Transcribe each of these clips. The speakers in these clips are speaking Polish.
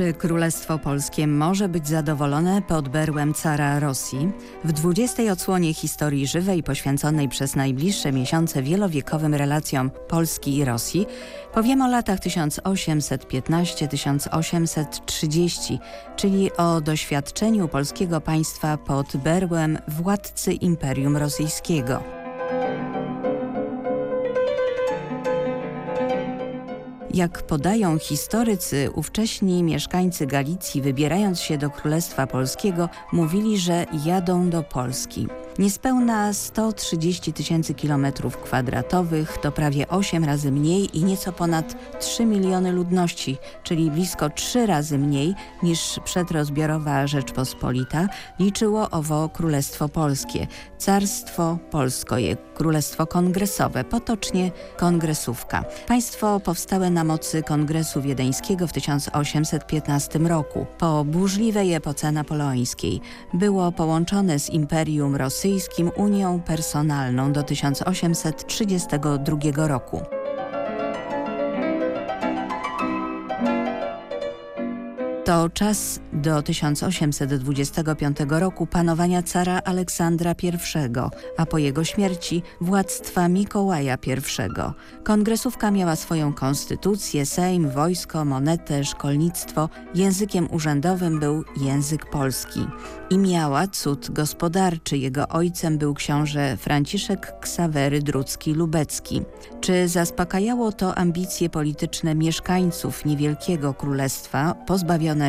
Czy Królestwo Polskie może być zadowolone pod berłem cara Rosji? W 20. odsłonie historii żywej poświęconej przez najbliższe miesiące wielowiekowym relacjom Polski i Rosji powiemy o latach 1815-1830, czyli o doświadczeniu polskiego państwa pod berłem władcy Imperium Rosyjskiego. Jak podają historycy, ówcześni mieszkańcy Galicji, wybierając się do Królestwa Polskiego, mówili, że jadą do Polski. Niespełna 130 tysięcy kilometrów kwadratowych to prawie 8 razy mniej i nieco ponad 3 miliony ludności, czyli blisko 3 razy mniej niż przedrozbiorowa Rzeczpospolita liczyło owo Królestwo Polskie, Carstwo Polskoje, Królestwo Kongresowe, potocznie Kongresówka. Państwo powstałe na mocy Kongresu Wiedeńskiego w 1815 roku, po burzliwej epoce napoleońskiej. Było połączone z Imperium Rosyjskim Unią Personalną do 1832 roku. To czas do 1825 roku panowania cara Aleksandra I, a po jego śmierci władztwa Mikołaja I. Kongresówka miała swoją konstytucję, sejm, wojsko, monetę, szkolnictwo. Językiem urzędowym był język polski. I miała cud gospodarczy. Jego ojcem był książę Franciszek Ksawery Drucki-Lubecki. Czy zaspokajało to ambicje polityczne mieszkańców niewielkiego królestwa pozbawionego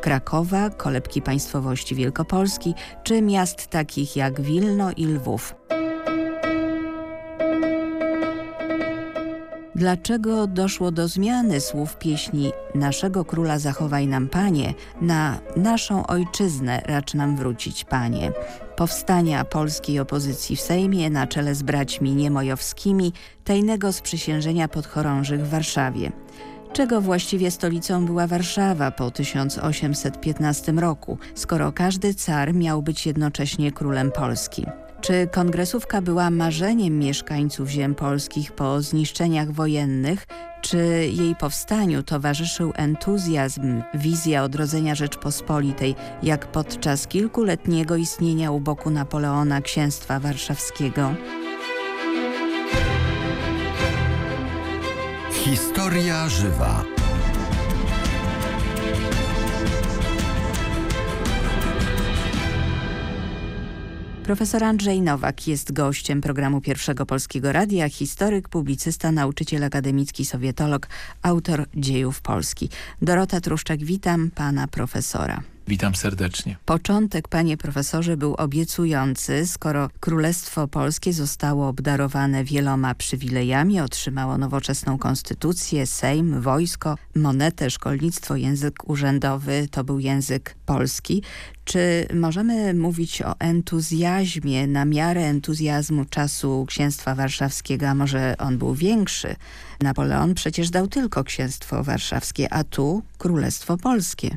Krakowa, kolebki państwowości Wielkopolski czy miast takich jak Wilno i Lwów. Dlaczego doszło do zmiany słów pieśni Naszego Króla zachowaj nam Panie na Naszą Ojczyznę racz nam wrócić Panie? Powstania polskiej opozycji w Sejmie na czele z braćmi niemojowskimi, tajnego sprzysiężenia podchorążych w Warszawie czego właściwie stolicą była Warszawa po 1815 roku, skoro każdy car miał być jednocześnie królem Polski. Czy kongresówka była marzeniem mieszkańców ziem polskich po zniszczeniach wojennych, czy jej powstaniu towarzyszył entuzjazm, wizja odrodzenia Rzeczpospolitej, jak podczas kilkuletniego istnienia u boku Napoleona Księstwa Warszawskiego? Historia żywa. Profesor Andrzej Nowak jest gościem programu Pierwszego Polskiego Radia, historyk, publicysta, nauczyciel akademicki, sowietolog, autor dziejów Polski. Dorota Truszczak, witam pana profesora. Witam serdecznie. Początek, panie profesorze, był obiecujący, skoro Królestwo Polskie zostało obdarowane wieloma przywilejami, otrzymało nowoczesną konstytucję, sejm, wojsko, monetę, szkolnictwo, język urzędowy, to był język polski. Czy możemy mówić o entuzjazmie na miarę entuzjazmu czasu Księstwa Warszawskiego, a może on był większy? Napoleon przecież dał tylko Księstwo Warszawskie, a tu Królestwo Polskie.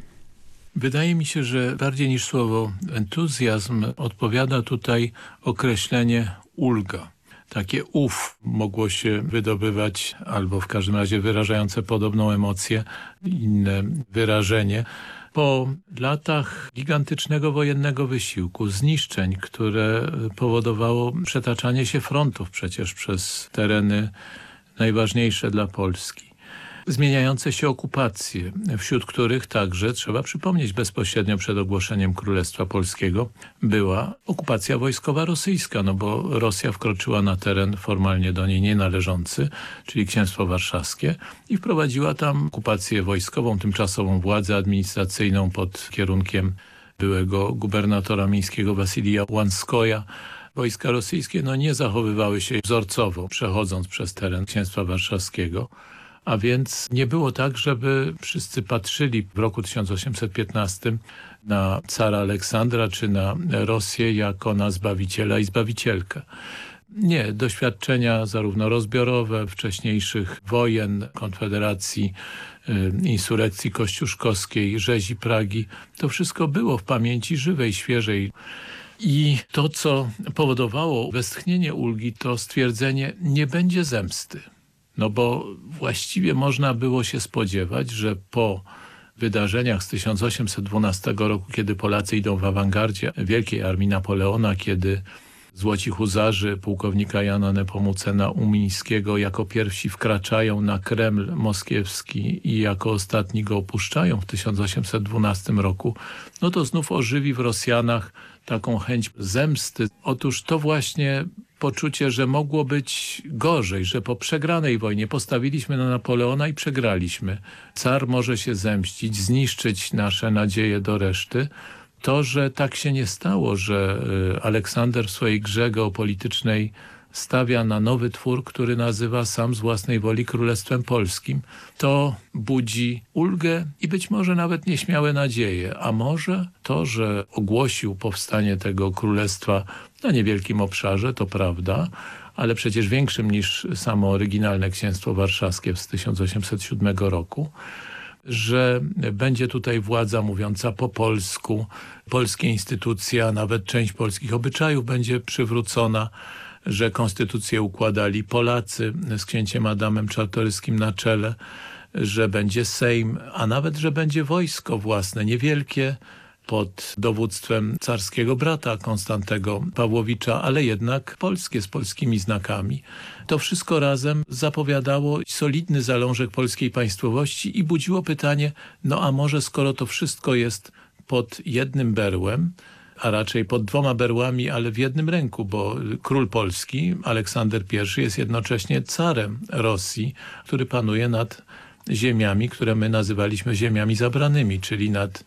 Wydaje mi się, że bardziej niż słowo entuzjazm odpowiada tutaj określenie ulga. Takie ów mogło się wydobywać, albo w każdym razie wyrażające podobną emocję, inne wyrażenie. Po latach gigantycznego wojennego wysiłku, zniszczeń, które powodowało przetaczanie się frontów przecież przez tereny najważniejsze dla Polski zmieniające się okupacje, wśród których także, trzeba przypomnieć, bezpośrednio przed ogłoszeniem Królestwa Polskiego była okupacja wojskowa rosyjska, no bo Rosja wkroczyła na teren formalnie do niej nienależący, czyli Księstwo Warszawskie i wprowadziła tam okupację wojskową, tymczasową władzę administracyjną pod kierunkiem byłego gubernatora miejskiego Wasilija Łanskoja, wojska rosyjskie no, nie zachowywały się wzorcowo, przechodząc przez teren Księstwa Warszawskiego. A więc nie było tak, żeby wszyscy patrzyli w roku 1815 na cara Aleksandra czy na Rosję jako na Zbawiciela i Zbawicielkę. Nie, doświadczenia zarówno rozbiorowe, wcześniejszych wojen, konfederacji, y, insurekcji kościuszkowskiej, rzezi Pragi, to wszystko było w pamięci żywej, świeżej. I to, co powodowało westchnienie ulgi, to stwierdzenie nie będzie zemsty. No bo właściwie można było się spodziewać, że po wydarzeniach z 1812 roku, kiedy Polacy idą w awangardzie Wielkiej Armii Napoleona, kiedy Złoci Huzarzy pułkownika Jana Nepomucena Umińskiego jako pierwsi wkraczają na Kreml moskiewski i jako ostatni go opuszczają w 1812 roku, no to znów ożywi w Rosjanach taką chęć zemsty. Otóż to właśnie poczucie, że mogło być gorzej, że po przegranej wojnie postawiliśmy na Napoleona i przegraliśmy. Car może się zemścić, zniszczyć nasze nadzieje do reszty. To, że tak się nie stało, że y, Aleksander w swojej grze geopolitycznej stawia na nowy twór, który nazywa sam z własnej woli Królestwem Polskim, to budzi ulgę i być może nawet nieśmiałe nadzieje. A może to, że ogłosił powstanie tego królestwa na niewielkim obszarze, to prawda, ale przecież większym niż samo oryginalne księstwo warszawskie z 1807 roku, że będzie tutaj władza mówiąca po polsku, polskie instytucje, a nawet część polskich obyczajów będzie przywrócona, że konstytucję układali Polacy z księciem Adamem Czartoryskim na czele, że będzie Sejm, a nawet, że będzie wojsko własne, niewielkie, pod dowództwem carskiego brata Konstantego Pawłowicza, ale jednak polskie z polskimi znakami. To wszystko razem zapowiadało solidny zalążek polskiej państwowości i budziło pytanie, no a może skoro to wszystko jest pod jednym berłem, a raczej pod dwoma berłami, ale w jednym ręku, bo król polski, Aleksander I jest jednocześnie carem Rosji, który panuje nad ziemiami, które my nazywaliśmy ziemiami zabranymi, czyli nad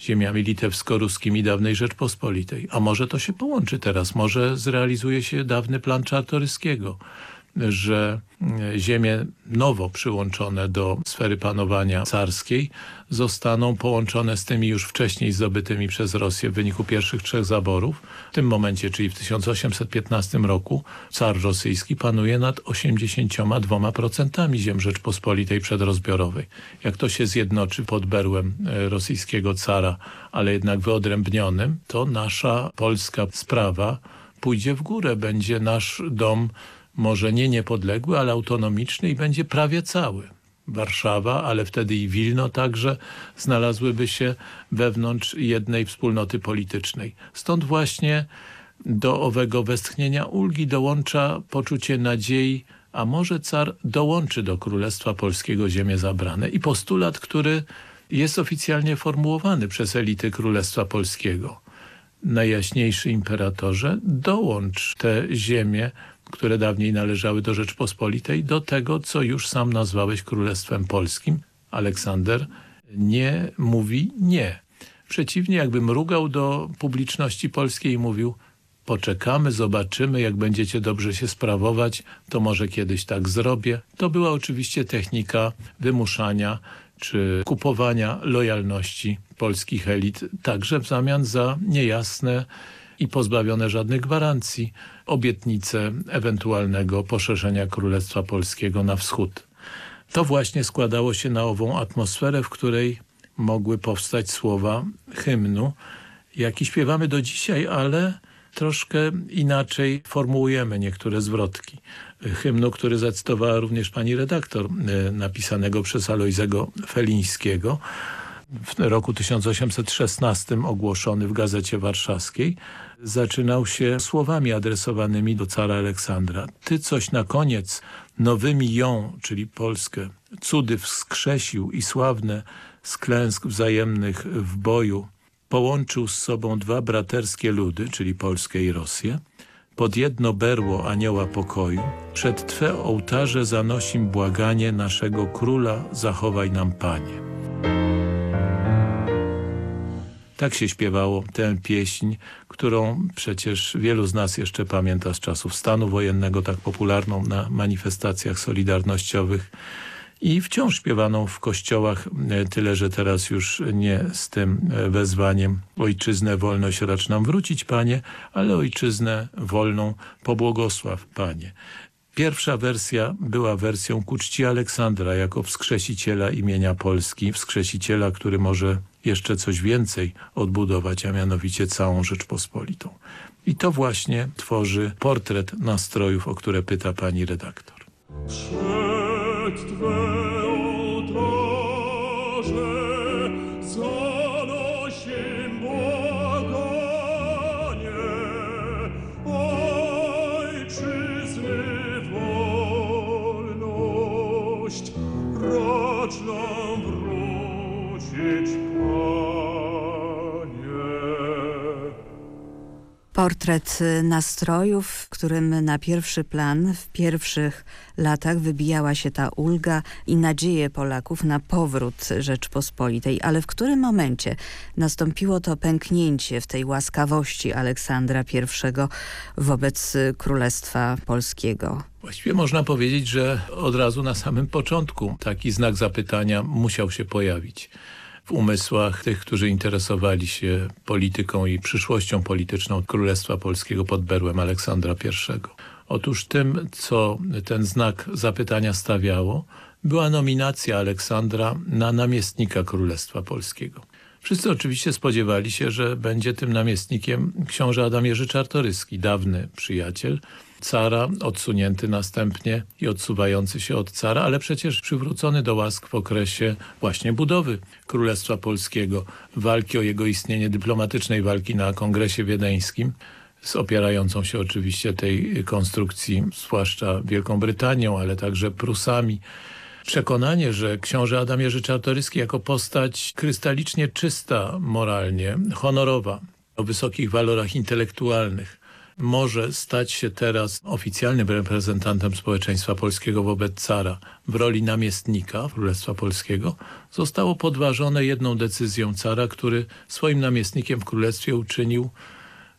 ziemiami litewsko-ruskimi dawnej Rzeczpospolitej. A może to się połączy teraz, może zrealizuje się dawny plan Czartoryskiego, że ziemie nowo przyłączone do sfery panowania carskiej zostaną połączone z tymi już wcześniej zdobytymi przez Rosję w wyniku pierwszych trzech zaborów. W tym momencie, czyli w 1815 roku, car rosyjski panuje nad 82% ziem Rzeczpospolitej przedrozbiorowej. Jak to się zjednoczy pod berłem e, rosyjskiego cara, ale jednak wyodrębnionym, to nasza polska sprawa pójdzie w górę. Będzie nasz dom może nie niepodległy, ale autonomiczny i będzie prawie cały. Warszawa, ale wtedy i Wilno także znalazłyby się wewnątrz jednej wspólnoty politycznej. Stąd właśnie do owego westchnienia ulgi dołącza poczucie nadziei, a może car dołączy do Królestwa Polskiego ziemię zabrane i postulat, który jest oficjalnie formułowany przez elity Królestwa Polskiego. Najjaśniejszy imperatorze, dołącz te ziemię które dawniej należały do Rzeczpospolitej, do tego, co już sam nazwałeś Królestwem Polskim. Aleksander nie mówi nie. Przeciwnie, jakby mrugał do publiczności polskiej i mówił poczekamy, zobaczymy, jak będziecie dobrze się sprawować, to może kiedyś tak zrobię. To była oczywiście technika wymuszania czy kupowania lojalności polskich elit, także w zamian za niejasne i pozbawione żadnych gwarancji obietnice ewentualnego poszerzenia Królestwa Polskiego na wschód. To właśnie składało się na ową atmosferę, w której mogły powstać słowa hymnu, jaki śpiewamy do dzisiaj, ale troszkę inaczej formułujemy niektóre zwrotki. Hymnu, który zacytowała również pani redaktor, e, napisanego przez Alojzego Felińskiego, w roku 1816 ogłoszony w Gazecie Warszawskiej, zaczynał się słowami adresowanymi do cara Aleksandra. Ty coś na koniec nowymi ją, czyli Polskę, cudy wskrzesił i sławne z klęsk wzajemnych w boju połączył z sobą dwa braterskie ludy, czyli Polskę i Rosję, pod jedno berło anioła pokoju, przed Twe ołtarze zanosim błaganie naszego króla, zachowaj nam Panie. Tak się śpiewało tę pieśń, którą przecież wielu z nas jeszcze pamięta z czasów stanu wojennego, tak popularną na manifestacjach solidarnościowych i wciąż śpiewaną w kościołach, e, tyle że teraz już nie z tym e, wezwaniem Ojczyznę wolność racz nam wrócić, Panie, ale Ojczyznę wolną pobłogosław, Panie. Pierwsza wersja była wersją ku czci Aleksandra jako wskrzesiciela imienia Polski, wskrzesiciela, który może jeszcze coś więcej odbudować, a mianowicie całą Rzeczpospolitą. I to właśnie tworzy portret nastrojów, o które pyta pani redaktor. Przed Portret nastrojów, w którym na pierwszy plan w pierwszych latach wybijała się ta ulga i nadzieje Polaków na powrót Rzeczpospolitej. Ale w którym momencie nastąpiło to pęknięcie w tej łaskawości Aleksandra I wobec Królestwa Polskiego? Właściwie można powiedzieć, że od razu na samym początku taki znak zapytania musiał się pojawić w umysłach tych, którzy interesowali się polityką i przyszłością polityczną Królestwa Polskiego pod berłem Aleksandra I. Otóż tym, co ten znak zapytania stawiało, była nominacja Aleksandra na namiestnika Królestwa Polskiego. Wszyscy oczywiście spodziewali się, że będzie tym namiestnikiem książę Adam Jerzy Czartoryski, dawny przyjaciel cara, odsunięty następnie i odsuwający się od cara, ale przecież przywrócony do łask w okresie właśnie budowy Królestwa Polskiego, walki o jego istnienie, dyplomatycznej walki na Kongresie Wiedeńskim, z opierającą się oczywiście tej konstrukcji, zwłaszcza Wielką Brytanią, ale także Prusami. Przekonanie, że książę Adam Jerzy Czartoryski jako postać krystalicznie czysta moralnie, honorowa, o wysokich walorach intelektualnych, może stać się teraz oficjalnym reprezentantem społeczeństwa polskiego wobec cara. W roli namiestnika Królestwa Polskiego, zostało podważone jedną decyzją cara, który swoim namiestnikiem w Królestwie uczynił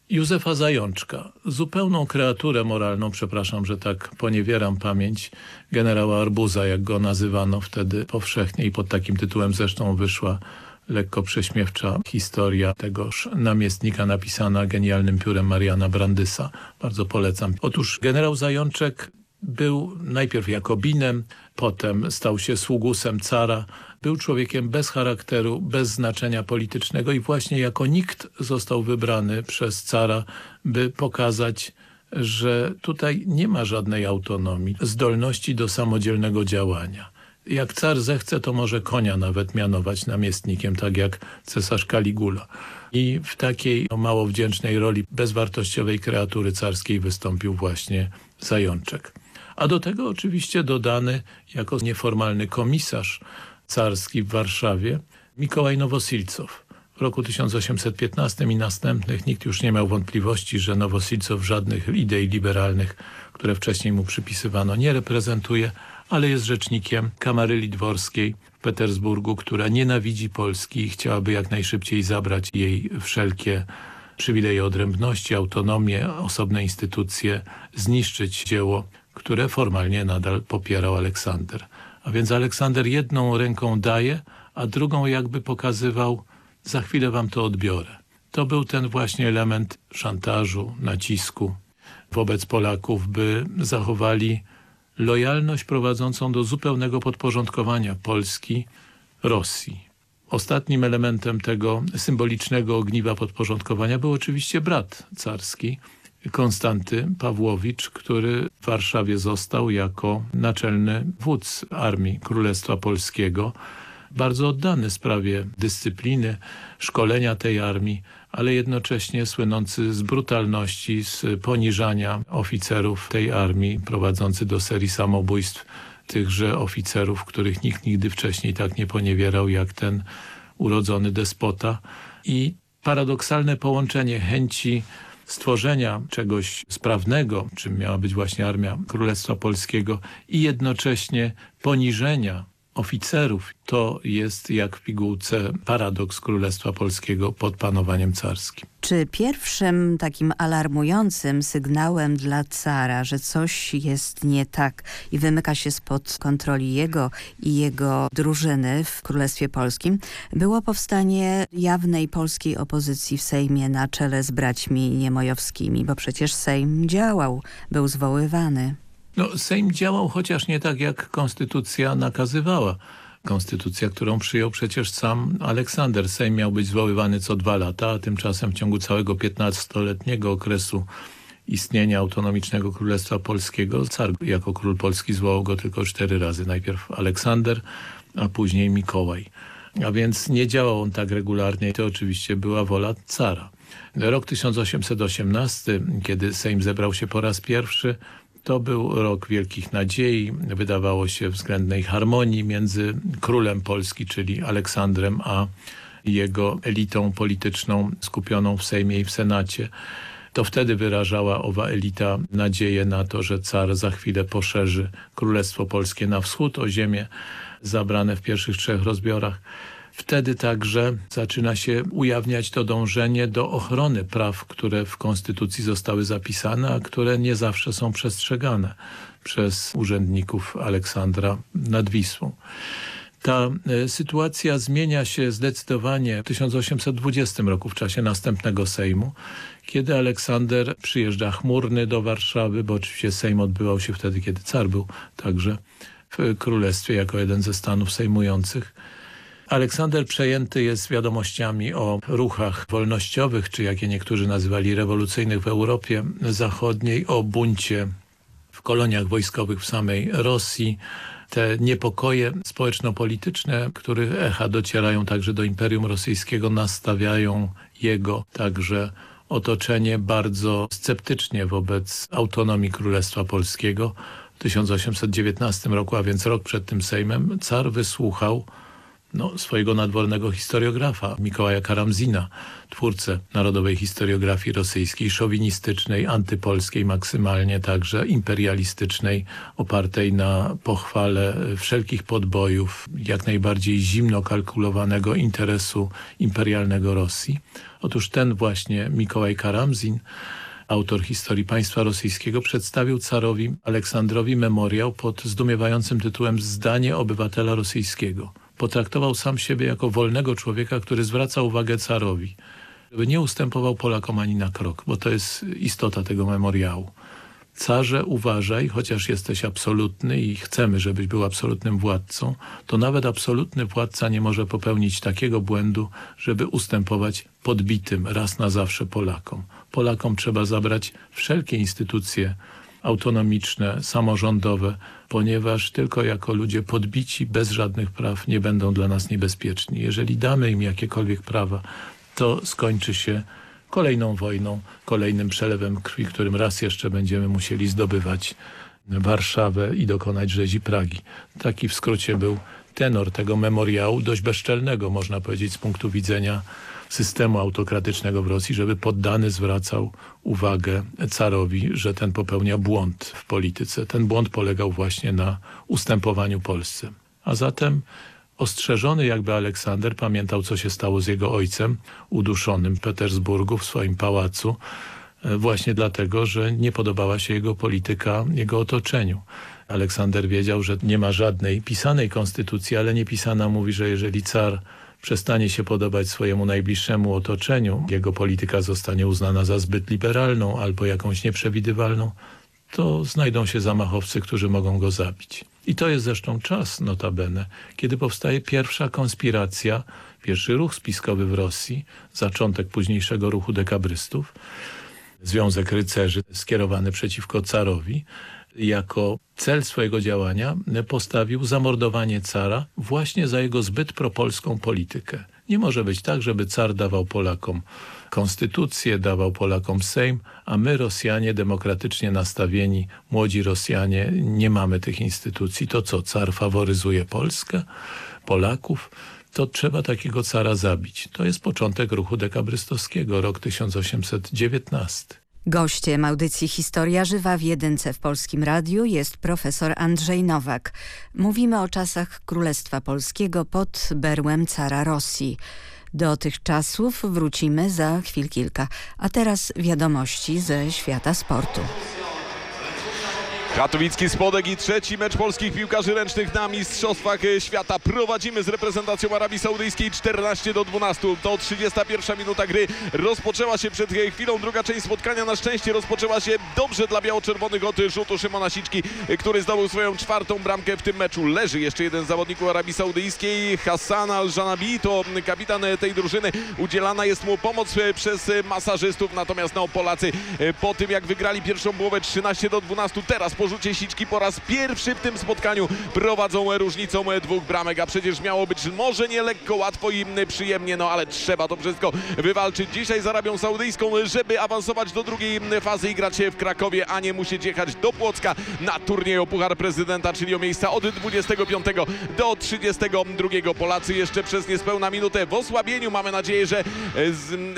Józefa Zajączka, zupełną kreaturę moralną, przepraszam, że tak poniewieram pamięć generała Arbuza, jak go nazywano wtedy powszechnie i pod takim tytułem zresztą wyszła lekko prześmiewcza historia tegoż namiestnika napisana genialnym piórem Mariana Brandysa. Bardzo polecam. Otóż generał Zajączek był najpierw Jakobinem, potem stał się sługusem cara, był człowiekiem bez charakteru, bez znaczenia politycznego i właśnie jako nikt został wybrany przez cara, by pokazać, że tutaj nie ma żadnej autonomii, zdolności do samodzielnego działania. Jak car zechce, to może konia nawet mianować namiestnikiem, tak jak cesarz Kaligula. I w takiej no, mało wdzięcznej roli bezwartościowej kreatury carskiej wystąpił właśnie Zajączek. A do tego oczywiście dodany jako nieformalny komisarz carski w Warszawie Mikołaj Nowosilcow. W roku 1815 i następnych nikt już nie miał wątpliwości, że Nowosilcow żadnych idei liberalnych, które wcześniej mu przypisywano, nie reprezentuje, ale jest rzecznikiem Kamaryli Dworskiej w Petersburgu, która nienawidzi Polski i chciałaby jak najszybciej zabrać jej wszelkie przywileje odrębności, autonomię, osobne instytucje, zniszczyć dzieło, które formalnie nadal popierał Aleksander. A więc Aleksander jedną ręką daje, a drugą jakby pokazywał, za chwilę wam to odbiorę. To był ten właśnie element szantażu, nacisku wobec Polaków, by zachowali lojalność prowadzącą do zupełnego podporządkowania Polski Rosji. Ostatnim elementem tego symbolicznego ogniwa podporządkowania był oczywiście brat carski, Konstanty Pawłowicz, który w Warszawie został jako naczelny wódz Armii Królestwa Polskiego, bardzo oddany sprawie dyscypliny, szkolenia tej armii, ale jednocześnie słynący z brutalności, z poniżania oficerów tej armii, prowadzący do serii samobójstw tychże oficerów, których nikt nigdy wcześniej tak nie poniewierał jak ten urodzony despota. I paradoksalne połączenie chęci stworzenia czegoś sprawnego, czym miała być właśnie Armia Królestwa Polskiego i jednocześnie poniżenia oficerów. To jest jak w pigułce paradoks Królestwa Polskiego pod panowaniem carskim. Czy pierwszym takim alarmującym sygnałem dla cara, że coś jest nie tak i wymyka się spod kontroli jego i jego drużyny w Królestwie Polskim, było powstanie jawnej polskiej opozycji w Sejmie na czele z braćmi niemojowskimi, bo przecież Sejm działał, był zwoływany. No, Sejm działał chociaż nie tak, jak konstytucja nakazywała. Konstytucja, którą przyjął przecież sam Aleksander. Sejm miał być zwoływany co dwa lata, a tymczasem w ciągu całego 15-letniego okresu istnienia autonomicznego Królestwa Polskiego car jako król Polski zwołał go tylko cztery razy. Najpierw Aleksander, a później Mikołaj. A więc nie działał on tak regularnie. To oczywiście była wola cara. Rok 1818, kiedy Sejm zebrał się po raz pierwszy, to był rok wielkich nadziei, wydawało się względnej harmonii między królem Polski, czyli Aleksandrem, a jego elitą polityczną skupioną w Sejmie i w Senacie. To wtedy wyrażała owa elita nadzieję na to, że car za chwilę poszerzy Królestwo Polskie na wschód o ziemię zabrane w pierwszych trzech rozbiorach. Wtedy także zaczyna się ujawniać to dążenie do ochrony praw, które w Konstytucji zostały zapisane, a które nie zawsze są przestrzegane przez urzędników Aleksandra nad Wisłą. Ta e, sytuacja zmienia się zdecydowanie w 1820 roku, w czasie następnego Sejmu, kiedy Aleksander przyjeżdża chmurny do Warszawy, bo oczywiście Sejm odbywał się wtedy, kiedy car był także w Królestwie jako jeden ze stanów sejmujących. Aleksander przejęty jest wiadomościami o ruchach wolnościowych, czy jak je niektórzy nazywali rewolucyjnych w Europie Zachodniej, o buncie w koloniach wojskowych w samej Rosji, te niepokoje społeczno-polityczne, których echa docierają także do Imperium Rosyjskiego, nastawiają jego także otoczenie bardzo sceptycznie wobec autonomii Królestwa Polskiego. W 1819 roku, a więc rok przed tym Sejmem, car wysłuchał no, swojego nadwornego historiografa, Mikołaja Karamzina, twórcę narodowej historiografii rosyjskiej, szowinistycznej, antypolskiej maksymalnie, także imperialistycznej, opartej na pochwale wszelkich podbojów, jak najbardziej zimno kalkulowanego interesu imperialnego Rosji. Otóż ten właśnie Mikołaj Karamzin autor historii państwa rosyjskiego, przedstawił carowi Aleksandrowi memoriał pod zdumiewającym tytułem Zdanie obywatela rosyjskiego potraktował sam siebie jako wolnego człowieka, który zwraca uwagę carowi, żeby nie ustępował Polakom ani na krok, bo to jest istota tego memoriału. Carze uważaj, chociaż jesteś absolutny i chcemy, żebyś był absolutnym władcą, to nawet absolutny władca nie może popełnić takiego błędu, żeby ustępować podbitym raz na zawsze Polakom. Polakom trzeba zabrać wszelkie instytucje autonomiczne, samorządowe, ponieważ tylko jako ludzie podbici, bez żadnych praw nie będą dla nas niebezpieczni. Jeżeli damy im jakiekolwiek prawa, to skończy się kolejną wojną, kolejnym przelewem krwi, którym raz jeszcze będziemy musieli zdobywać Warszawę i dokonać rzezi Pragi. Taki w skrócie był tenor tego memoriału, dość bezczelnego, można powiedzieć, z punktu widzenia systemu autokratycznego w Rosji, żeby poddany zwracał uwagę carowi, że ten popełnia błąd w polityce. Ten błąd polegał właśnie na ustępowaniu Polsce. A zatem ostrzeżony jakby Aleksander pamiętał, co się stało z jego ojcem, uduszonym w Petersburgu w swoim pałacu, e, właśnie dlatego, że nie podobała się jego polityka, jego otoczeniu. Aleksander wiedział, że nie ma żadnej pisanej konstytucji, ale niepisana mówi, że jeżeli car przestanie się podobać swojemu najbliższemu otoczeniu, jego polityka zostanie uznana za zbyt liberalną albo jakąś nieprzewidywalną, to znajdą się zamachowcy, którzy mogą go zabić. I to jest zresztą czas, notabene, kiedy powstaje pierwsza konspiracja, pierwszy ruch spiskowy w Rosji, zaczątek późniejszego ruchu dekabrystów, Związek Rycerzy skierowany przeciwko carowi, jako cel swojego działania postawił zamordowanie cara właśnie za jego zbyt propolską politykę. Nie może być tak, żeby car dawał Polakom konstytucję, dawał Polakom Sejm, a my Rosjanie demokratycznie nastawieni, młodzi Rosjanie, nie mamy tych instytucji. To co, car faworyzuje Polskę, Polaków? To trzeba takiego cara zabić. To jest początek ruchu dekabrystowskiego, rok 1819. Gościem audycji Historia Żywa w Jedynce w Polskim Radiu jest profesor Andrzej Nowak. Mówimy o czasach Królestwa Polskiego pod berłem cara Rosji. Do tych czasów wrócimy za chwil kilka. A teraz wiadomości ze świata sportu. Katowicki Spodek i trzeci mecz polskich piłkarzy ręcznych na Mistrzostwach Świata. Prowadzimy z reprezentacją Arabii Saudyjskiej 14 do 12. To 31 minuta gry. Rozpoczęła się przed chwilą druga część spotkania. Na szczęście rozpoczęła się dobrze dla biało-czerwonych od rzutu Szymona Siczki, który zdobył swoją czwartą bramkę w tym meczu. Leży jeszcze jeden z zawodników Arabii Saudyjskiej, Hassan Al-Janabi, to kapitan tej drużyny. Udzielana jest mu pomoc przez masażystów, natomiast no, Polacy po tym jak wygrali pierwszą połowę 13 do 12, teraz po rzucie siczki po raz pierwszy w tym spotkaniu prowadzą różnicą dwóch bramek, a przecież miało być może nie lekko, łatwo i przyjemnie, no ale trzeba to wszystko wywalczyć dzisiaj z Arabią Saudyjską, żeby awansować do drugiej fazy i grać w Krakowie, a nie musieć jechać do Płocka na turniej o Puchar Prezydenta, czyli o miejsca od 25 do 32. Polacy jeszcze przez niespełna minutę w osłabieniu. Mamy nadzieję, że,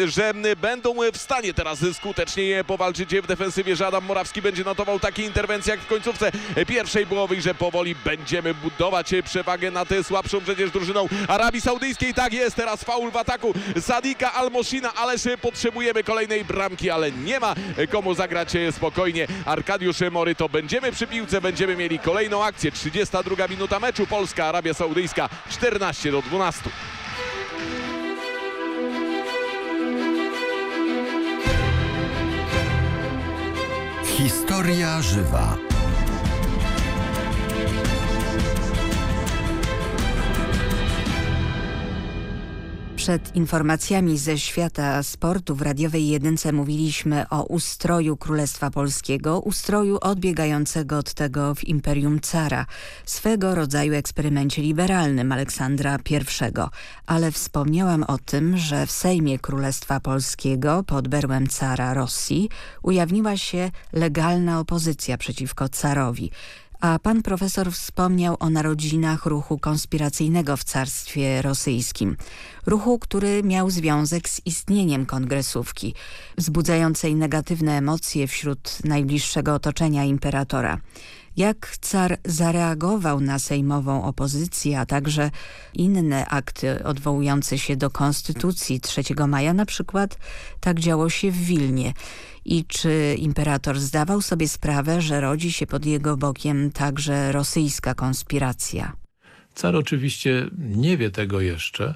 że będą w stanie teraz skuteczniej powalczyć w defensywie, że Adam Morawski będzie notował takie interwencje jak w końcówce pierwszej połowy że powoli będziemy budować przewagę nad słabszą przecież drużyną Arabii Saudyjskiej. Tak jest, teraz faul w ataku Sadika Almoshina, ależ potrzebujemy kolejnej bramki, ale nie ma komu zagrać spokojnie. Arkadiusz Mory, to będziemy przy piłce, będziemy mieli kolejną akcję. 32 minuta meczu Polska, Arabia Saudyjska 14 do 12. Historia żywa. Przed informacjami ze świata sportu w radiowej jedynce mówiliśmy o ustroju Królestwa Polskiego, ustroju odbiegającego od tego w Imperium Cara, swego rodzaju eksperymencie liberalnym Aleksandra I. Ale wspomniałam o tym, że w Sejmie Królestwa Polskiego pod berłem cara Rosji ujawniła się legalna opozycja przeciwko carowi. A pan profesor wspomniał o narodzinach ruchu konspiracyjnego w carstwie rosyjskim. Ruchu, który miał związek z istnieniem kongresówki, wzbudzającej negatywne emocje wśród najbliższego otoczenia imperatora. Jak car zareagował na sejmową opozycję, a także inne akty odwołujące się do konstytucji 3 maja, na przykład tak działo się w Wilnie. I czy imperator zdawał sobie sprawę, że rodzi się pod jego bokiem także rosyjska konspiracja? Car oczywiście nie wie tego jeszcze,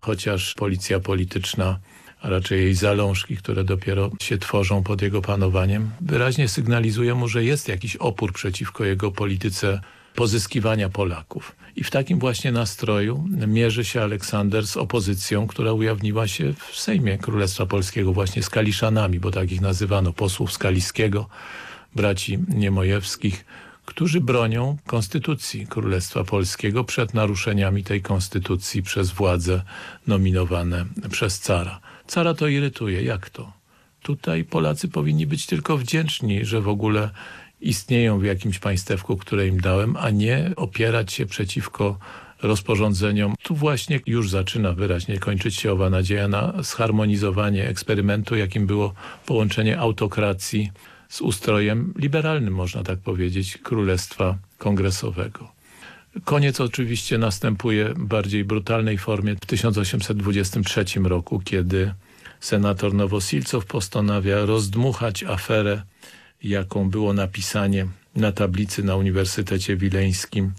chociaż policja polityczna, a raczej jej zalążki, które dopiero się tworzą pod jego panowaniem, wyraźnie sygnalizują mu, że jest jakiś opór przeciwko jego polityce pozyskiwania Polaków. I w takim właśnie nastroju mierzy się Aleksander z opozycją, która ujawniła się w Sejmie Królestwa Polskiego właśnie z Kaliszanami, bo tak ich nazywano, posłów z Kaliskiego, braci Niemojewskich, którzy bronią konstytucji Królestwa Polskiego przed naruszeniami tej konstytucji przez władze nominowane przez cara. Cara to irytuje. Jak to? Tutaj Polacy powinni być tylko wdzięczni, że w ogóle istnieją w jakimś państewku, które im dałem, a nie opierać się przeciwko rozporządzeniom. Tu właśnie już zaczyna wyraźnie kończyć się owa nadzieja na zharmonizowanie eksperymentu, jakim było połączenie autokracji z ustrojem liberalnym, można tak powiedzieć, Królestwa Kongresowego. Koniec oczywiście następuje w bardziej brutalnej formie w 1823 roku, kiedy senator Nowosilcow postanawia rozdmuchać aferę, jaką było napisanie na tablicy na Uniwersytecie Wileńskim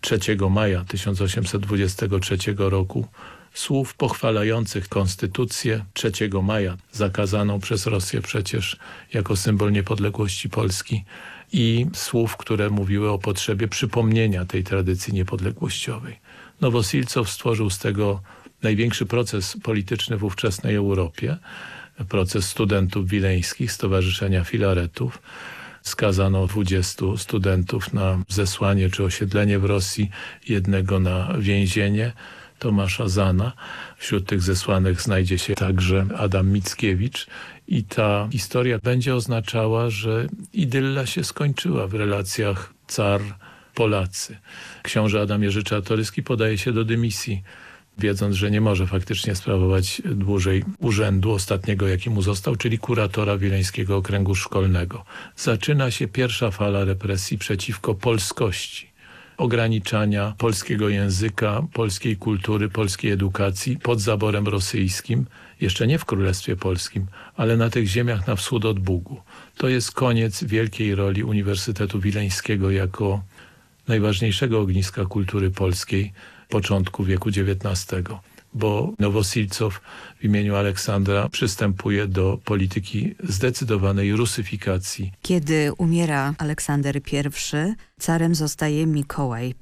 3 maja 1823 roku. Słów pochwalających konstytucję 3 maja, zakazaną przez Rosję przecież jako symbol niepodległości Polski i słów, które mówiły o potrzebie przypomnienia tej tradycji niepodległościowej. Nowosilcow stworzył z tego największy proces polityczny w ówczesnej Europie, proces studentów wileńskich, Stowarzyszenia Filaretów. Skazano 20 studentów na zesłanie czy osiedlenie w Rosji, jednego na więzienie, Tomasza Zana. Wśród tych zesłanych znajdzie się także Adam Mickiewicz i ta historia będzie oznaczała, że idylla się skończyła w relacjach car-Polacy. Książę Adam Jerzy Czartoryski podaje się do dymisji wiedząc, że nie może faktycznie sprawować dłużej urzędu ostatniego, jaki mu został, czyli kuratora Wileńskiego Okręgu Szkolnego. Zaczyna się pierwsza fala represji przeciwko polskości ograniczania polskiego języka, polskiej kultury, polskiej edukacji pod zaborem rosyjskim, jeszcze nie w Królestwie Polskim, ale na tych ziemiach na wschód od Bugu. To jest koniec wielkiej roli Uniwersytetu Wileńskiego jako najważniejszego ogniska kultury polskiej początku wieku XIX. bo Nowosilcow w imieniu Aleksandra przystępuje do polityki zdecydowanej rusyfikacji. Kiedy umiera Aleksander I, carem zostaje Mikołaj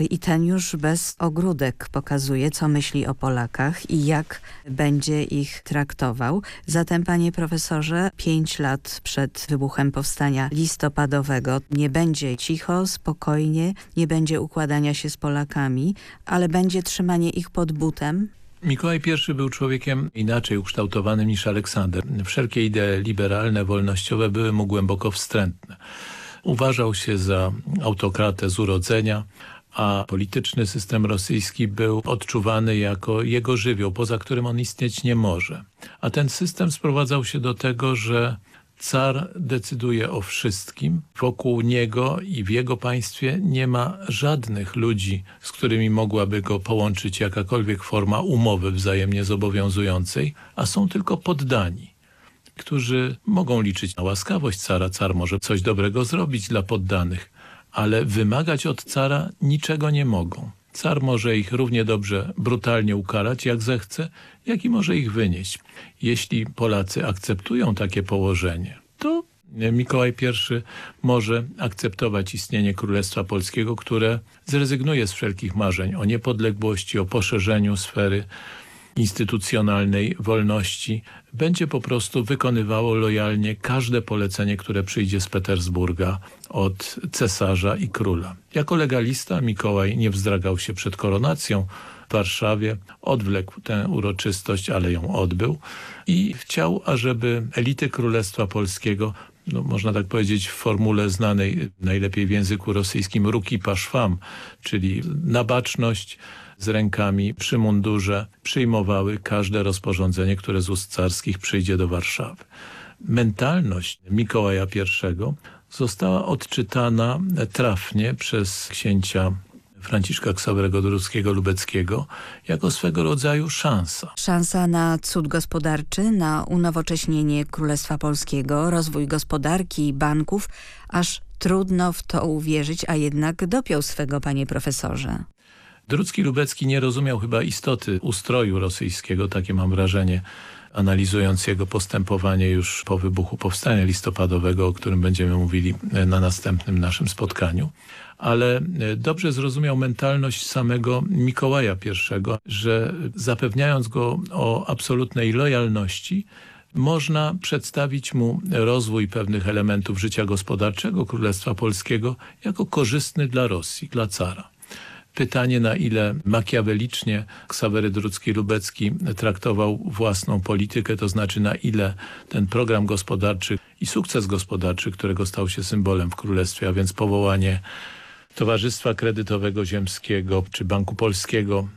I i ten już bez ogródek pokazuje, co myśli o Polakach i jak będzie ich traktował. Zatem, panie profesorze, pięć lat przed wybuchem powstania listopadowego nie będzie cicho, spokojnie, nie będzie układania się z Polakami, ale będzie trzymanie ich pod butem, Mikołaj I był człowiekiem inaczej ukształtowanym niż Aleksander. Wszelkie idee liberalne, wolnościowe były mu głęboko wstrętne. Uważał się za autokratę z urodzenia, a polityczny system rosyjski był odczuwany jako jego żywioł, poza którym on istnieć nie może. A ten system sprowadzał się do tego, że Car decyduje o wszystkim. Wokół niego i w jego państwie nie ma żadnych ludzi, z którymi mogłaby go połączyć jakakolwiek forma umowy wzajemnie zobowiązującej, a są tylko poddani, którzy mogą liczyć na łaskawość cara. Car może coś dobrego zrobić dla poddanych, ale wymagać od cara niczego nie mogą. Car może ich równie dobrze brutalnie ukarać, jak zechce, jak i może ich wynieść. Jeśli Polacy akceptują takie położenie, to Mikołaj I może akceptować istnienie Królestwa Polskiego, które zrezygnuje z wszelkich marzeń o niepodległości, o poszerzeniu sfery instytucjonalnej wolności będzie po prostu wykonywało lojalnie każde polecenie, które przyjdzie z Petersburga od cesarza i króla. Jako legalista Mikołaj nie wzdragał się przed koronacją w Warszawie, odwlekł tę uroczystość, ale ją odbył i chciał, ażeby elity Królestwa Polskiego no, można tak powiedzieć w formule znanej najlepiej w języku rosyjskim ruki paszwam, czyli nabaczność, z rękami przy mundurze przyjmowały każde rozporządzenie, które z ust carskich przyjdzie do Warszawy. Mentalność Mikołaja I została odczytana trafnie przez księcia Franciszka Ksawerego Druskiego Lubeckiego jako swego rodzaju szansa. Szansa na cud gospodarczy, na unowocześnienie Królestwa Polskiego, rozwój gospodarki i banków, aż trudno w to uwierzyć, a jednak dopiął swego, panie profesorze. Drucki Lubecki nie rozumiał chyba istoty ustroju rosyjskiego, takie mam wrażenie, analizując jego postępowanie już po wybuchu powstania listopadowego, o którym będziemy mówili na następnym naszym spotkaniu. Ale e, dobrze zrozumiał mentalność samego Mikołaja I, że zapewniając go o absolutnej lojalności, można przedstawić mu rozwój pewnych elementów życia gospodarczego Królestwa Polskiego jako korzystny dla Rosji, dla cara. Pytanie, na ile makiawelicznie Ksawery Drucki-Lubecki traktował własną politykę, to znaczy na ile ten program gospodarczy i sukces gospodarczy, którego stał się symbolem w Królestwie, a więc powołanie Towarzystwa Kredytowego Ziemskiego czy Banku Polskiego,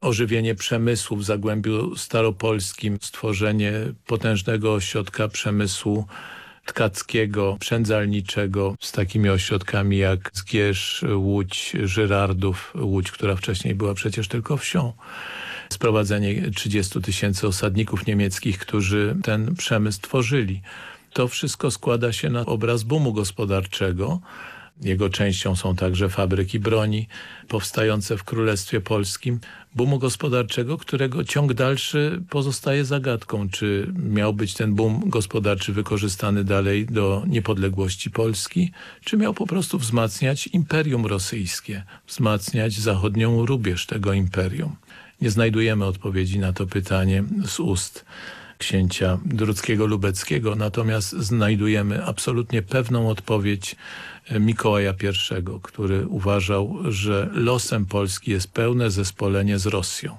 ożywienie przemysłu w Zagłębiu Staropolskim, stworzenie potężnego ośrodka przemysłu tkackiego, przędzalniczego z takimi ośrodkami jak Zgierz, Łódź, Żyrardów, Łódź, która wcześniej była przecież tylko wsią. Sprowadzenie 30 tysięcy osadników niemieckich, którzy ten przemysł tworzyli. To wszystko składa się na obraz boomu gospodarczego, jego częścią są także fabryki broni powstające w Królestwie Polskim, boomu gospodarczego, którego ciąg dalszy pozostaje zagadką. Czy miał być ten boom gospodarczy wykorzystany dalej do niepodległości Polski, czy miał po prostu wzmacniać imperium rosyjskie, wzmacniać zachodnią rubież tego imperium. Nie znajdujemy odpowiedzi na to pytanie z ust księcia Druckiego Lubeckiego, natomiast znajdujemy absolutnie pewną odpowiedź Mikołaja I, który uważał, że losem Polski jest pełne zespolenie z Rosją.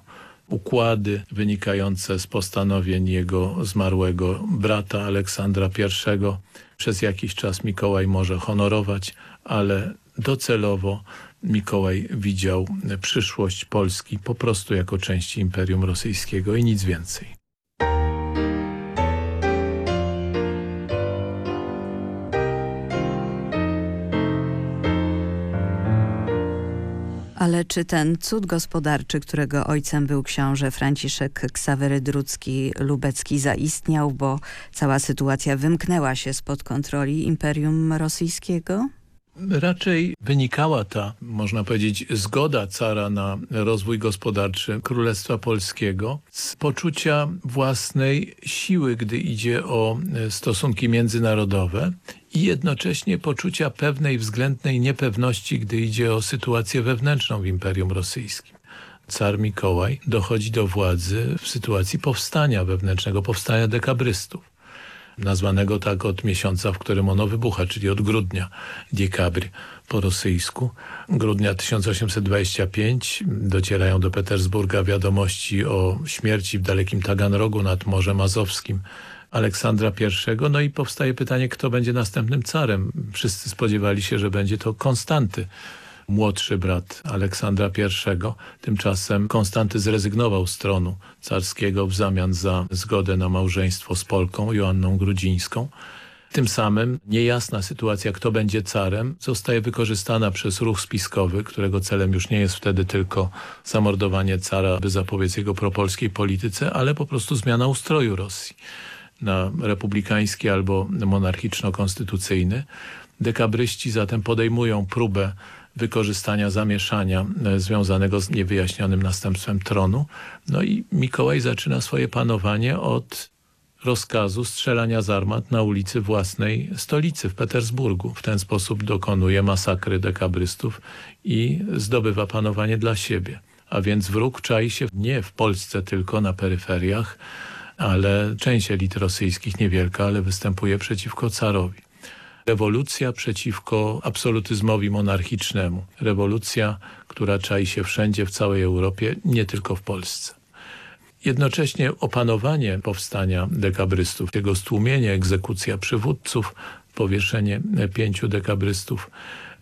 Układy wynikające z postanowień jego zmarłego brata Aleksandra I przez jakiś czas Mikołaj może honorować, ale docelowo Mikołaj widział przyszłość Polski po prostu jako części Imperium Rosyjskiego i nic więcej. Ale czy ten cud gospodarczy, którego ojcem był książę Franciszek Ksawery Drucki-Lubecki zaistniał, bo cała sytuacja wymknęła się spod kontroli Imperium Rosyjskiego? Raczej wynikała ta, można powiedzieć, zgoda cara na rozwój gospodarczy Królestwa Polskiego z poczucia własnej siły, gdy idzie o stosunki międzynarodowe i jednocześnie poczucia pewnej względnej niepewności, gdy idzie o sytuację wewnętrzną w Imperium Rosyjskim. Car Mikołaj dochodzi do władzy w sytuacji powstania wewnętrznego, powstania dekabrystów nazwanego tak od miesiąca, w którym ono wybucha, czyli od grudnia, diekabry po rosyjsku. Grudnia 1825 docierają do Petersburga wiadomości o śmierci w dalekim Taganrogu nad Morzem Azowskim Aleksandra I. No i powstaje pytanie, kto będzie następnym carem. Wszyscy spodziewali się, że będzie to Konstanty, młodszy brat Aleksandra I. Tymczasem Konstanty zrezygnował z tronu carskiego w zamian za zgodę na małżeństwo z Polką, Joanną Grudzińską. Tym samym niejasna sytuacja, kto będzie carem, zostaje wykorzystana przez ruch spiskowy, którego celem już nie jest wtedy tylko zamordowanie cara, by zapobiec jego propolskiej polityce, ale po prostu zmiana ustroju Rosji na republikański albo monarchiczno-konstytucyjny. Dekabryści zatem podejmują próbę wykorzystania zamieszania e, związanego z niewyjaśnionym następstwem tronu. No i Mikołaj zaczyna swoje panowanie od rozkazu strzelania z armat na ulicy własnej stolicy w Petersburgu. W ten sposób dokonuje masakry dekabrystów i zdobywa panowanie dla siebie. A więc wróg czai się nie w Polsce tylko na peryferiach, ale część elit rosyjskich, niewielka, ale występuje przeciwko carowi. Rewolucja przeciwko absolutyzmowi monarchicznemu. Rewolucja, która czai się wszędzie w całej Europie, nie tylko w Polsce. Jednocześnie opanowanie powstania dekabrystów, jego stłumienie, egzekucja przywódców, powieszenie pięciu dekabrystów,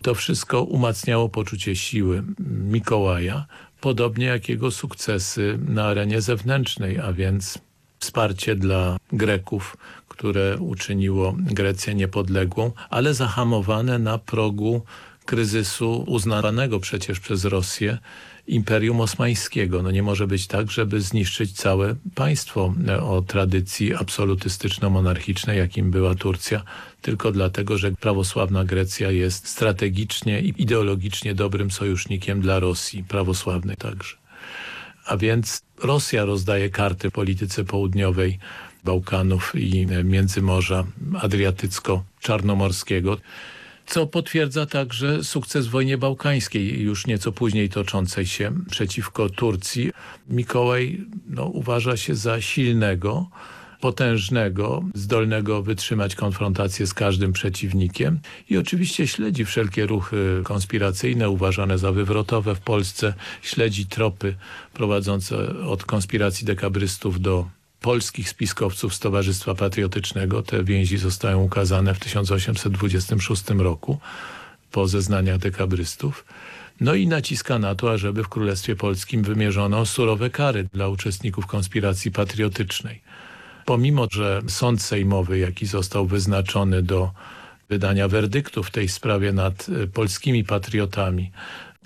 to wszystko umacniało poczucie siły Mikołaja, podobnie jak jego sukcesy na arenie zewnętrznej, a więc wsparcie dla Greków, które uczyniło Grecję niepodległą, ale zahamowane na progu kryzysu uznawanego przecież przez Rosję Imperium Osmańskiego. No nie może być tak, żeby zniszczyć całe państwo o tradycji absolutystyczno-monarchicznej, jakim była Turcja, tylko dlatego, że prawosławna Grecja jest strategicznie i ideologicznie dobrym sojusznikiem dla Rosji, prawosławnej także. A więc Rosja rozdaje karty polityce południowej Bałkanów i Międzymorza Adriatycko-Czarnomorskiego, co potwierdza także sukces w wojnie bałkańskiej, już nieco później toczącej się przeciwko Turcji. Mikołaj no, uważa się za silnego, potężnego, zdolnego wytrzymać konfrontację z każdym przeciwnikiem i oczywiście śledzi wszelkie ruchy konspiracyjne uważane za wywrotowe w Polsce, śledzi tropy prowadzące od konspiracji dekabrystów do polskich spiskowców z Towarzystwa Patriotycznego. Te więzi zostają ukazane w 1826 roku po zeznaniach dekabrystów. No i naciska na to, ażeby w Królestwie Polskim wymierzono surowe kary dla uczestników konspiracji patriotycznej. Pomimo, że sąd sejmowy, jaki został wyznaczony do wydania werdyktu w tej sprawie nad e, polskimi patriotami,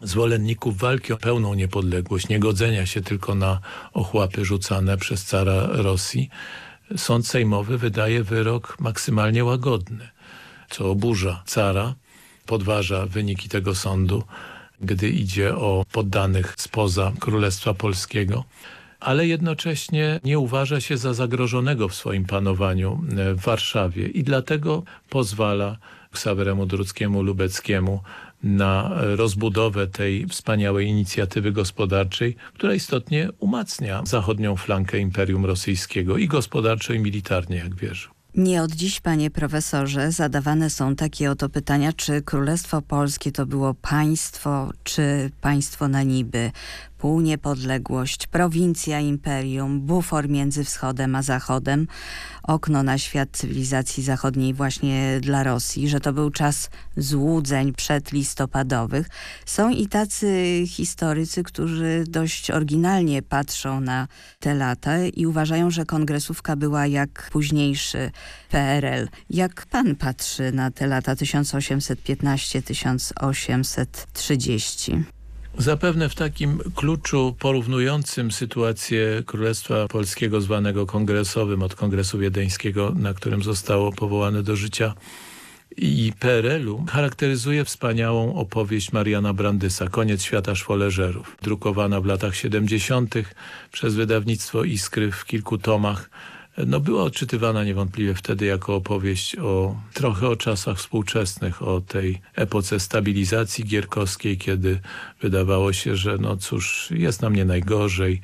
zwolenników walki o pełną niepodległość, niegodzenia się tylko na ochłapy rzucane przez cara Rosji, sąd sejmowy wydaje wyrok maksymalnie łagodny, co oburza cara, podważa wyniki tego sądu, gdy idzie o poddanych spoza Królestwa Polskiego ale jednocześnie nie uważa się za zagrożonego w swoim panowaniu e, w Warszawie i dlatego pozwala Ksaweremu Druckiemu Lubeckiemu na rozbudowę tej wspaniałej inicjatywy gospodarczej, która istotnie umacnia zachodnią flankę Imperium Rosyjskiego i gospodarczo i militarnie, jak wierzył. Nie od dziś, panie profesorze, zadawane są takie oto pytania, czy Królestwo Polskie to było państwo, czy państwo na niby półniepodległość, prowincja imperium, bufor między wschodem a zachodem, okno na świat cywilizacji zachodniej właśnie dla Rosji, że to był czas złudzeń przedlistopadowych. Są i tacy historycy, którzy dość oryginalnie patrzą na te lata i uważają, że kongresówka była jak późniejszy PRL. Jak pan patrzy na te lata 1815-1830? Zapewne w takim kluczu porównującym sytuację Królestwa Polskiego zwanego kongresowym od Kongresu Wiedeńskiego, na którym zostało powołane do życia i PRL-u charakteryzuje wspaniałą opowieść Mariana Brandysa, Koniec świata szwoleżerów, drukowana w latach 70. przez wydawnictwo Iskry w kilku tomach. No była odczytywana niewątpliwie wtedy jako opowieść o trochę o czasach współczesnych, o tej epoce stabilizacji gierkowskiej, kiedy wydawało się, że no cóż, jest nam nie najgorzej,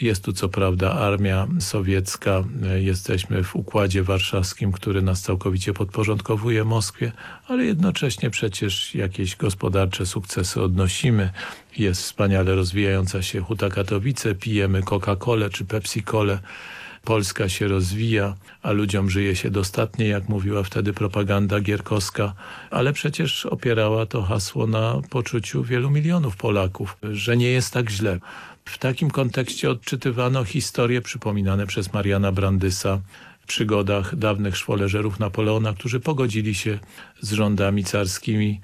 jest tu co prawda armia sowiecka, jesteśmy w układzie warszawskim, który nas całkowicie podporządkowuje Moskwie, ale jednocześnie przecież jakieś gospodarcze sukcesy odnosimy. Jest wspaniale rozwijająca się Huta Katowice, pijemy Coca-Colę czy Pepsi-Colę. Polska się rozwija, a ludziom żyje się dostatnie, jak mówiła wtedy propaganda gierkowska, ale przecież opierała to hasło na poczuciu wielu milionów Polaków, że nie jest tak źle. W takim kontekście odczytywano historie przypominane przez Mariana Brandysa przygodach dawnych szwoleżerów Napoleona, którzy pogodzili się z rządami carskimi.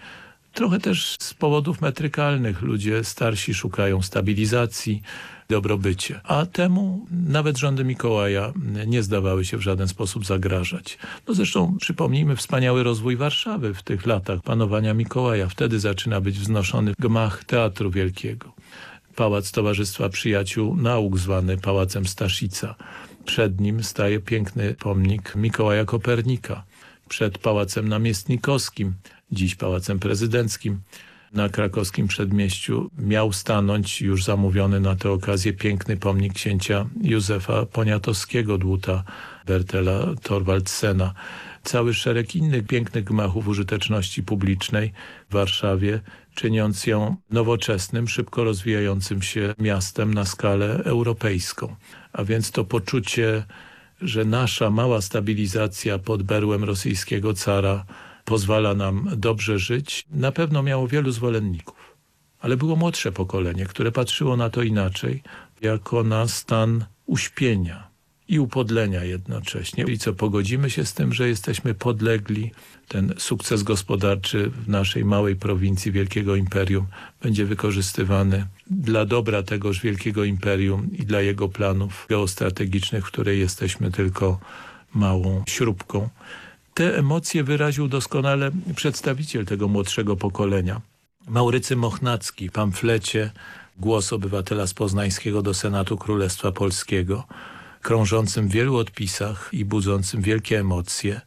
Trochę też z powodów metrykalnych. Ludzie starsi szukają stabilizacji, dobrobycie. A temu nawet rządy Mikołaja nie zdawały się w żaden sposób zagrażać. No zresztą przypomnijmy wspaniały rozwój Warszawy w tych latach panowania Mikołaja. Wtedy zaczyna być wznoszony gmach Teatru Wielkiego. Pałac Towarzystwa Przyjaciół Nauk zwany Pałacem Staszica. Przed nim staje piękny pomnik Mikołaja Kopernika. Przed Pałacem Namiestnikowskim, dziś Pałacem Prezydenckim, na krakowskim przedmieściu miał stanąć już zamówiony na tę okazję piękny pomnik księcia Józefa Poniatowskiego, dłuta Bertela Thorwaldsena. Cały szereg innych pięknych gmachów użyteczności publicznej w Warszawie, czyniąc ją nowoczesnym, szybko rozwijającym się miastem na skalę europejską. A więc to poczucie, że nasza mała stabilizacja pod berłem rosyjskiego cara pozwala nam dobrze żyć, na pewno miało wielu zwolenników. Ale było młodsze pokolenie, które patrzyło na to inaczej, jako na stan uśpienia i upodlenia jednocześnie. I co, pogodzimy się z tym, że jesteśmy podlegli. Ten sukces gospodarczy w naszej małej prowincji Wielkiego Imperium będzie wykorzystywany dla dobra tegoż Wielkiego Imperium i dla jego planów geostrategicznych, w której jesteśmy tylko małą śrubką. Te emocje wyraził doskonale przedstawiciel tego młodszego pokolenia. Maurycy Mochnacki w pamflecie Głos obywatela z Poznańskiego do Senatu Królestwa Polskiego, krążącym w wielu odpisach i budzącym wielkie emocje,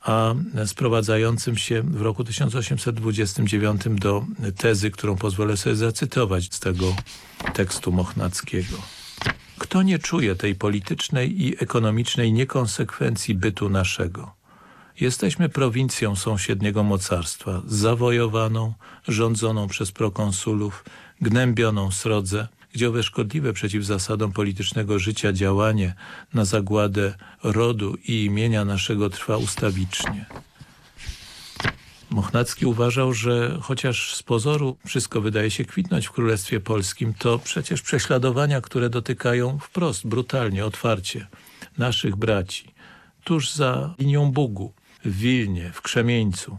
a sprowadzającym się w roku 1829 do tezy, którą pozwolę sobie zacytować z tego tekstu Mochnackiego. Kto nie czuje tej politycznej i ekonomicznej niekonsekwencji bytu naszego? Jesteśmy prowincją sąsiedniego mocarstwa, zawojowaną, rządzoną przez prokonsulów, gnębioną srodze, gdzie owe szkodliwe przeciw zasadom politycznego życia działanie na zagładę rodu i imienia naszego trwa ustawicznie. Mochnacki uważał, że chociaż z pozoru wszystko wydaje się kwitnąć w Królestwie Polskim, to przecież prześladowania, które dotykają wprost, brutalnie, otwarcie naszych braci, tuż za linią Bugu, w Wilnie, w Krzemieńcu,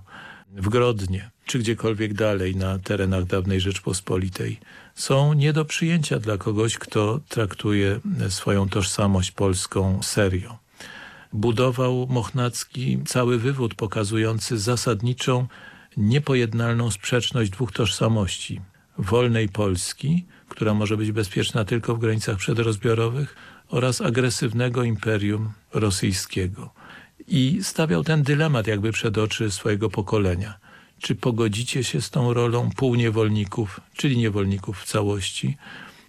w Grodnie, czy gdziekolwiek dalej na terenach dawnej Rzeczpospolitej, są nie do przyjęcia dla kogoś, kto traktuje swoją tożsamość polską serio. Budował Mochnacki cały wywód pokazujący zasadniczą, niepojednalną sprzeczność dwóch tożsamości. Wolnej Polski, która może być bezpieczna tylko w granicach przedrozbiorowych oraz agresywnego imperium rosyjskiego. I stawiał ten dylemat jakby przed oczy swojego pokolenia. Czy pogodzicie się z tą rolą półniewolników, czyli niewolników w całości,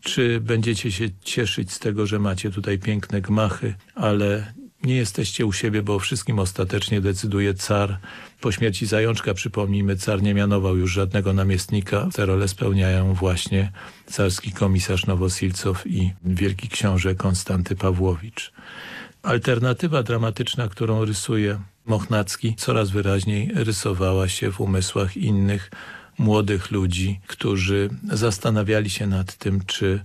czy będziecie się cieszyć z tego, że macie tutaj piękne gmachy, ale nie jesteście u siebie, bo o wszystkim ostatecznie decyduje car. Po śmierci Zajączka, przypomnijmy, car nie mianował już żadnego namiestnika. Tę rolę spełniają właśnie carski komisarz Nowosilcow i wielki książę Konstanty Pawłowicz. Alternatywa dramatyczna, którą rysuje Mochnacki, coraz wyraźniej rysowała się w umysłach innych młodych ludzi, którzy zastanawiali się nad tym, czy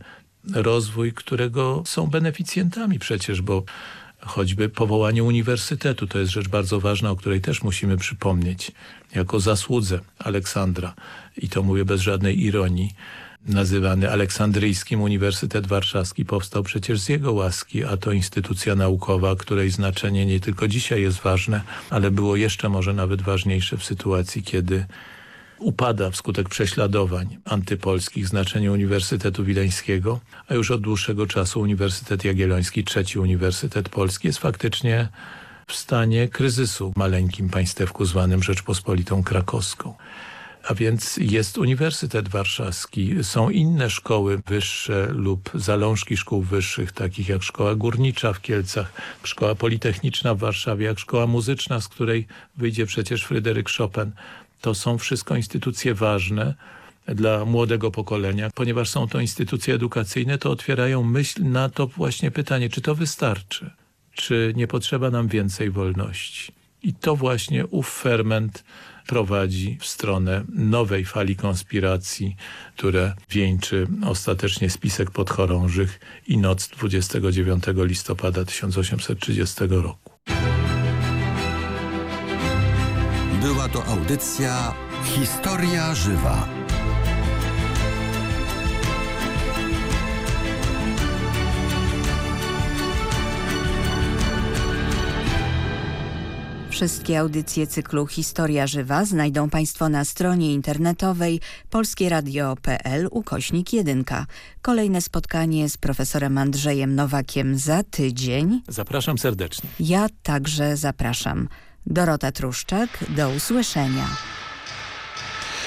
rozwój, którego są beneficjentami przecież, bo choćby powołanie uniwersytetu to jest rzecz bardzo ważna, o której też musimy przypomnieć, jako zasłudze Aleksandra. I to mówię bez żadnej ironii, nazywany Aleksandryjskim Uniwersytet Warszawski powstał przecież z jego łaski, a to instytucja naukowa, której znaczenie nie tylko dzisiaj jest ważne, ale było jeszcze może nawet ważniejsze w sytuacji, kiedy upada wskutek prześladowań antypolskich znaczenie Uniwersytetu Wileńskiego, a już od dłuższego czasu Uniwersytet Jagielloński, trzeci Uniwersytet Polski jest faktycznie w stanie kryzysu w maleńkim państewku zwanym Rzeczpospolitą Krakowską. A więc jest Uniwersytet Warszawski, są inne szkoły wyższe lub zalążki szkół wyższych, takich jak Szkoła Górnicza w Kielcach, Szkoła Politechniczna w Warszawie, jak Szkoła Muzyczna, z której wyjdzie przecież Fryderyk Chopin. To są wszystko instytucje ważne dla młodego pokolenia. Ponieważ są to instytucje edukacyjne, to otwierają myśl na to właśnie pytanie, czy to wystarczy? Czy nie potrzeba nam więcej wolności? I to właśnie ów ferment prowadzi w stronę nowej fali konspiracji, które wieńczy ostatecznie spisek podchorążych i noc 29 listopada 1830 roku. Była to audycja Historia Żywa. Wszystkie audycje cyklu Historia Żywa znajdą Państwo na stronie internetowej polskieradio.pl ukośnik 1. Kolejne spotkanie z profesorem Andrzejem Nowakiem za tydzień. Zapraszam serdecznie. Ja także zapraszam. Dorota Truszczak, do usłyszenia.